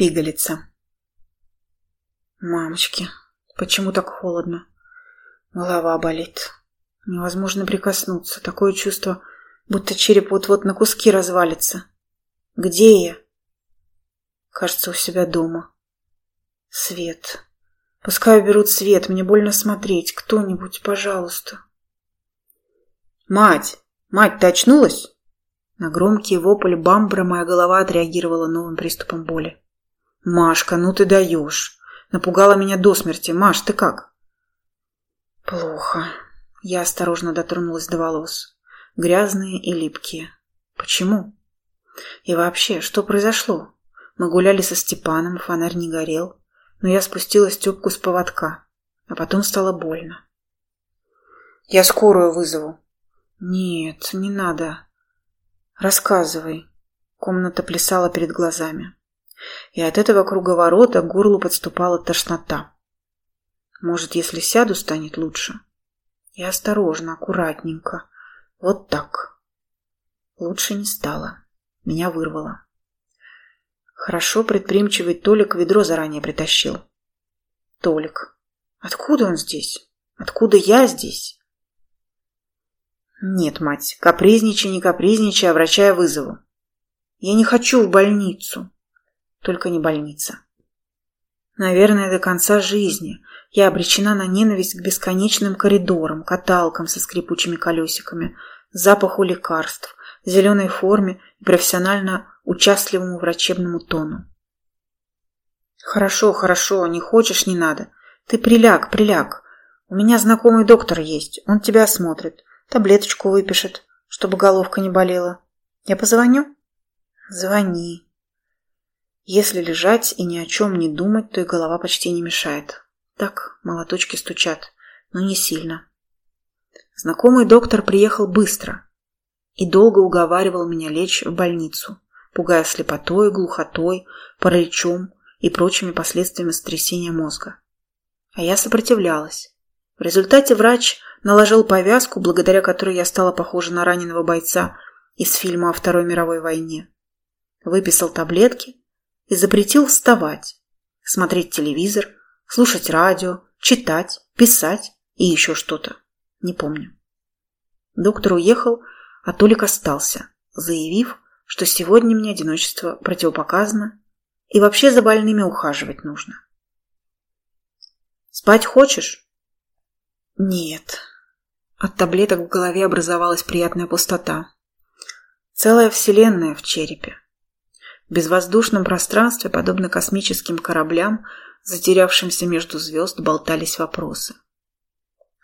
Пигалица. Мамочки, почему так холодно? Голова болит. Невозможно прикоснуться. Такое чувство, будто череп вот-вот на куски развалится. Где я? Кажется, у себя дома. Свет. Пускай уберут свет, мне больно смотреть. Кто-нибудь, пожалуйста. Мать! Мать, ты очнулась? На громкий вопль бамбра моя голова отреагировала новым приступом боли. «Машка, ну ты даешь!» Напугала меня до смерти. «Маш, ты как?» «Плохо». Я осторожно дотронулась до волос. Грязные и липкие. «Почему?» «И вообще, что произошло?» Мы гуляли со Степаном, фонарь не горел, но я спустила Степку с поводка, а потом стало больно. «Я скорую вызову». «Нет, не надо. Рассказывай». Комната плясала перед глазами и от этого круговорота к горлу подступала тошнота. Может, если сяду, станет лучше? И осторожно, аккуратненько. Вот так. Лучше не стало. Меня вырвало. Хорошо предприимчивый Толик ведро заранее притащил. Толик. Откуда он здесь? Откуда я здесь? Нет, мать, капризничай, не капризничай, а врача я вызову. Я не хочу в больницу только не больница. Наверное, до конца жизни я обречена на ненависть к бесконечным коридорам, каталкам со скрипучими колесиками, запаху лекарств, зеленой форме и профессионально участливому врачебному тону. «Хорошо, хорошо, не хочешь, не надо. Ты приляг, приляг. У меня знакомый доктор есть, он тебя осмотрит, таблеточку выпишет, чтобы головка не болела. Я позвоню?» «Звони», если лежать и ни о чем не думать, то и голова почти не мешает. Так, молоточки стучат, но не сильно. Знакомый доктор приехал быстро и долго уговаривал меня лечь в больницу, пугая слепотой, глухотой, параличом и прочими последствиями сотрясения мозга. А я сопротивлялась. В результате врач наложил повязку, благодаря которой я стала похожа на раненого бойца из фильма о Второй мировой войне. Выписал таблетки и запретил вставать, смотреть телевизор, слушать радио, читать, писать и еще что-то. Не помню. Доктор уехал, а Толик остался, заявив, что сегодня мне одиночество противопоказано и вообще за больными ухаживать нужно. «Спать хочешь?» «Нет». От таблеток в голове образовалась приятная пустота. Целая вселенная в черепе. В безвоздушном пространстве, подобно космическим кораблям, затерявшимся между звезд, болтались вопросы.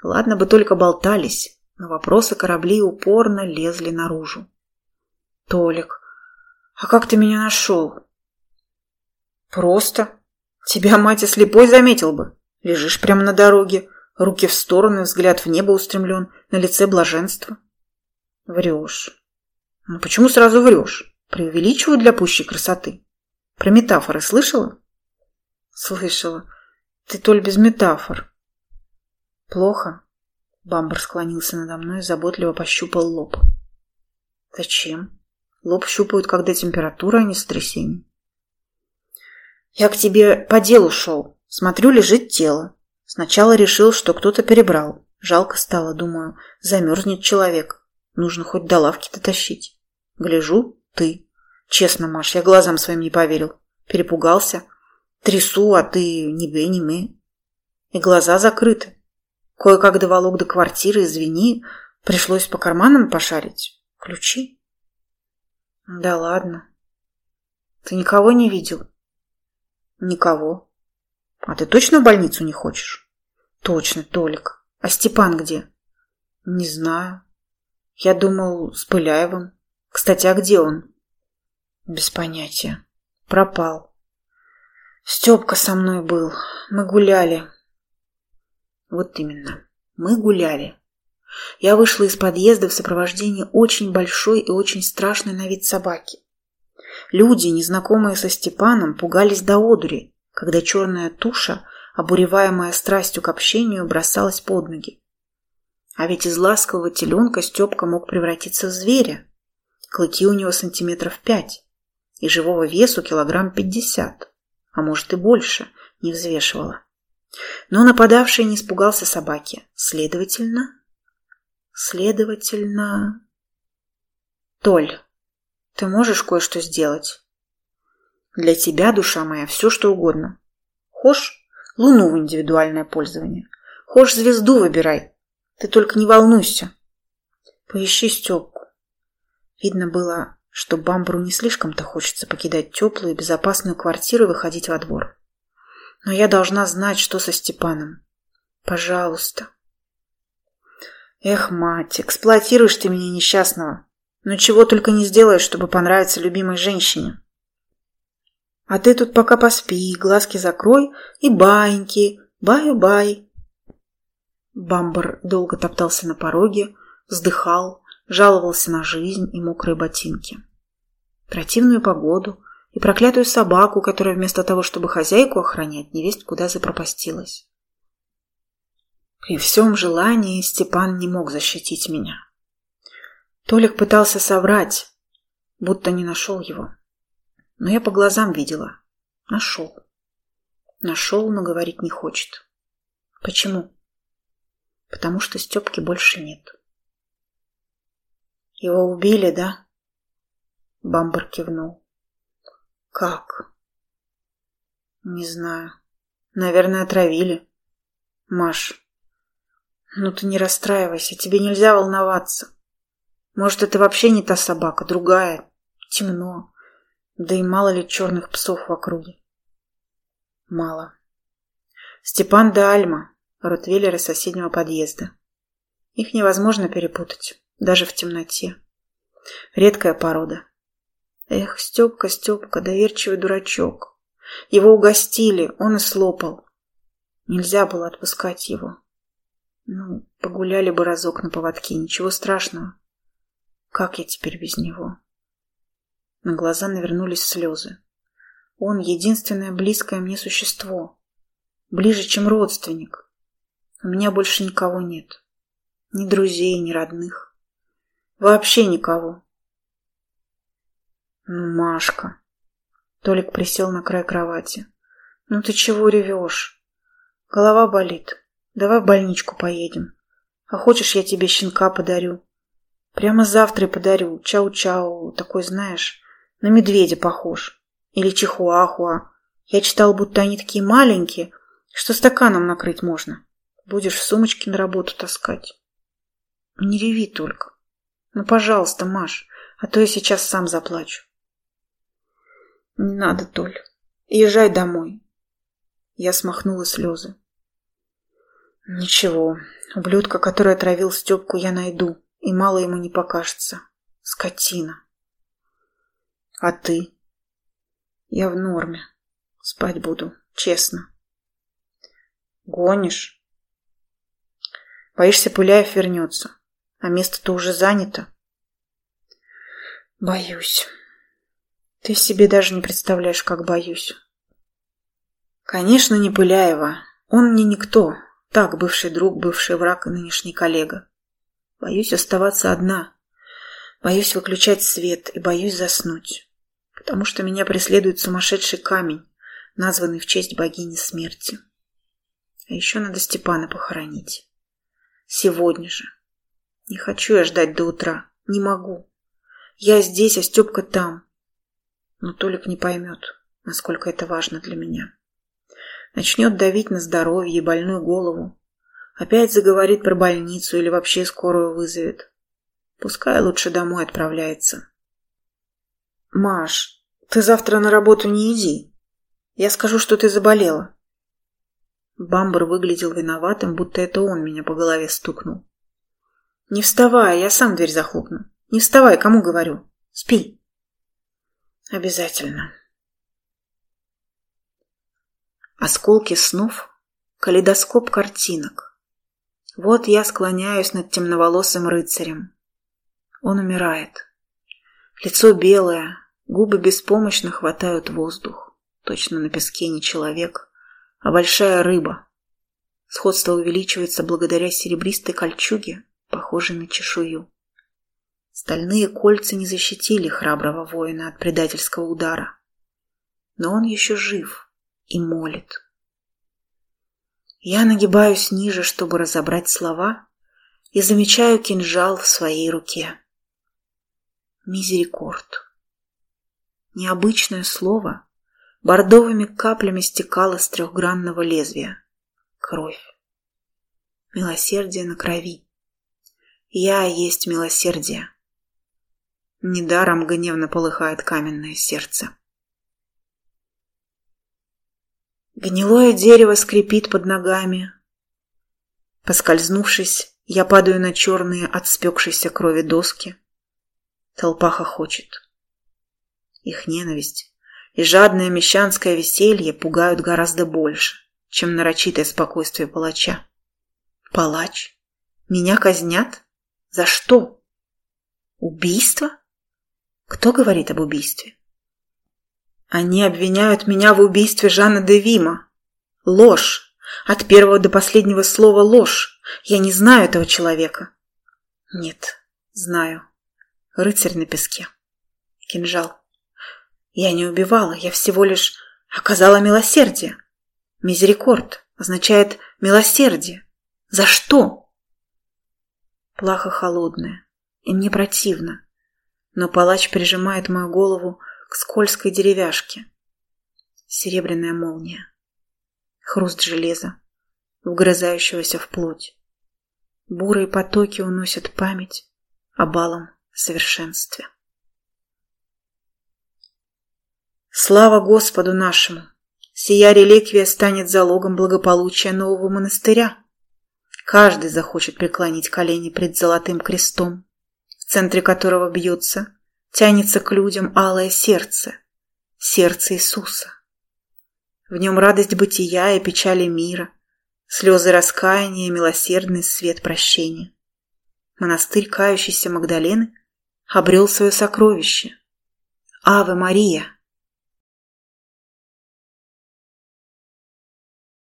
Ладно бы только болтались, но вопросы кораблей упорно лезли наружу. «Толик, а как ты меня нашел?» «Просто. Тебя, мать, и слепой заметил бы. Лежишь прямо на дороге, руки в стороны, взгляд в небо устремлен, на лице блаженство». «Врешь. Ну почему сразу врешь?» Преувеличивают для пущей красоты. Про метафоры слышала? Слышала. Ты толь без метафор. Плохо. Бамбар склонился надо мной и заботливо пощупал лоб. Зачем? Лоб щупают, когда температура, а не сотрясение. Я к тебе по делу шел. Смотрю, лежит тело. Сначала решил, что кто-то перебрал. Жалко стало, думаю, замерзнет человек. Нужно хоть до лавки дотащить. Гляжу, ты. Честно, Маш, я глазам своим не поверил. Перепугался. Трясу, а ты ни бе, ни мы. И глаза закрыты. Кое-как доволок до квартиры, извини. Пришлось по карманам пошарить. Ключи? Да ладно. Ты никого не видел? Никого. А ты точно в больницу не хочешь? Точно, Толик. А Степан где? Не знаю. Я думал, с Пыляевым. Кстати, а где он? Без понятия. Пропал. Степка со мной был. Мы гуляли. Вот именно. Мы гуляли. Я вышла из подъезда в сопровождении очень большой и очень страшной на вид собаки. Люди, незнакомые со Степаном, пугались до одури, когда черная туша, обуреваемая страстью к общению, бросалась под ноги. А ведь из ласкового теленка Степка мог превратиться в зверя. Клыки у него сантиметров пять и живого весу килограмм пятьдесят. а может и больше, не взвешивала. Но нападавший не испугался собаки. Следовательно... Следовательно... Толь, ты можешь кое-что сделать? Для тебя, душа моя, все что угодно. Хошь луну в индивидуальное пользование. Хошь звезду выбирай. Ты только не волнуйся. Поищи Степку. Видно было, что Бамбру не слишком-то хочется покидать теплую и безопасную квартиру и выходить во двор. Но я должна знать, что со Степаном. Пожалуйста. Эх, мать, эксплуатируешь ты меня несчастного. Но чего только не сделаешь, чтобы понравиться любимой женщине. А ты тут пока поспи, глазки закрой и баиньки, баю-бай. Бамбар долго топтался на пороге, вздыхал, жаловался на жизнь и мокрые ботинки. Противную погоду и проклятую собаку, которая вместо того, чтобы хозяйку охранять, невесть куда запропастилась. При всем желании Степан не мог защитить меня. Толик пытался соврать, будто не нашел его. Но я по глазам видела. Нашел. Нашел, но говорить не хочет. Почему? Потому что Степки больше нет. Его убили, да? Бамбар кивнул. Как? Не знаю. Наверное, отравили. Маш, ну ты не расстраивайся, тебе нельзя волноваться. Может, это вообще не та собака, другая. Темно. Да и мало ли черных псов в округе. Мало. Степан да Альма, ротвейлеры соседнего подъезда. Их невозможно перепутать, даже в темноте. Редкая порода. Эх, Степка, Степка, доверчивый дурачок. Его угостили, он и слопал. Нельзя было отпускать его. Ну, погуляли бы разок на поводке, ничего страшного. Как я теперь без него? На глаза навернулись слезы. Он единственное близкое мне существо. Ближе, чем родственник. У меня больше никого нет. Ни друзей, ни родных. Вообще никого. Ну, Машка. Толик присел на край кровати. Ну ты чего ревешь? Голова болит. Давай в больничку поедем. А хочешь, я тебе щенка подарю? Прямо завтра и подарю. Чау-чау. Такой, знаешь, на медведя похож. Или чихуахуа. Я читал, будто они такие маленькие, что стаканом накрыть можно. Будешь в сумочке на работу таскать. Не реви только. Ну, пожалуйста, Маш, а то я сейчас сам заплачу. Не надо, Толь. Езжай домой. Я смахнула слезы. Ничего, ублюдка, который отравил Степку, я найду, и мало ему не покажется. Скотина. А ты? Я в норме. Спать буду, честно. Гонишь? Боишься, Пыляев вернется, а место-то уже занято? Боюсь. Ты себе даже не представляешь, как боюсь. Конечно, не Пыляева. Он мне никто, так, бывший друг, бывший враг и нынешний коллега. Боюсь оставаться одна. Боюсь выключать свет и боюсь заснуть. Потому что меня преследует сумасшедший камень, названный в честь богини смерти. А еще надо Степана похоронить. Сегодня же. Не хочу я ждать до утра. Не могу. Я здесь, а Степка там. Но Толик не поймет, насколько это важно для меня. Начнет давить на здоровье и больную голову. Опять заговорит про больницу или вообще скорую вызовет. Пускай лучше домой отправляется. Маш, ты завтра на работу не иди. Я скажу, что ты заболела. Бамбер выглядел виноватым, будто это он меня по голове стукнул. Не вставай, я сам дверь захлопну. Не вставай, кому говорю. Спи. Обязательно. Осколки снов, калейдоскоп картинок. Вот я склоняюсь над темноволосым рыцарем. Он умирает. Лицо белое, губы беспомощно хватают воздух. Точно на песке не человек, а большая рыба. Сходство увеличивается благодаря серебристой кольчуге, похожей на чешую. Стальные кольца не защитили храброго воина от предательского удара. Но он еще жив — и молит. Я нагибаюсь ниже, чтобы разобрать слова, и замечаю кинжал в своей руке. Мизерикорд. Необычное слово бордовыми каплями стекало с трехгранного лезвия. Кровь. Милосердие на крови. Я есть милосердие. Недаром гневно полыхает каменное сердце. Гнилое дерево скрипит под ногами. Поскользнувшись, я падаю на черные от спекшейся крови доски. Толпа хохочет. Их ненависть и жадное мещанское веселье пугают гораздо больше, чем нарочитое спокойствие палача. Палач? Меня казнят? За что? Убийство? Кто говорит об убийстве? Они обвиняют меня в убийстве Жана де Вима. Ложь. От первого до последнего слова ложь. Я не знаю этого человека. Нет, знаю. Рыцарь на песке. Кинжал. Я не убивала, я всего лишь оказала милосердие. Мизерикорд означает милосердие. За что? Плаха холодная, и мне противно. Но палач прижимает мою голову к скользкой деревяшке. Серебряная молния. Хруст железа, вгрызающегося в плоть. Бурые потоки уносят память о балом совершенстве. Слава Господу нашему! Сия реликвия станет залогом благополучия нового монастыря. Каждый захочет преклонить колени пред золотым крестом, в центре которого бьется тянется к людям алое сердце, сердце Иисуса. В нем радость бытия и печали мира, слезы раскаяния и милосердный свет прощения. Монастырь кающейся Магдалены обрел свое сокровище. Аве Мария!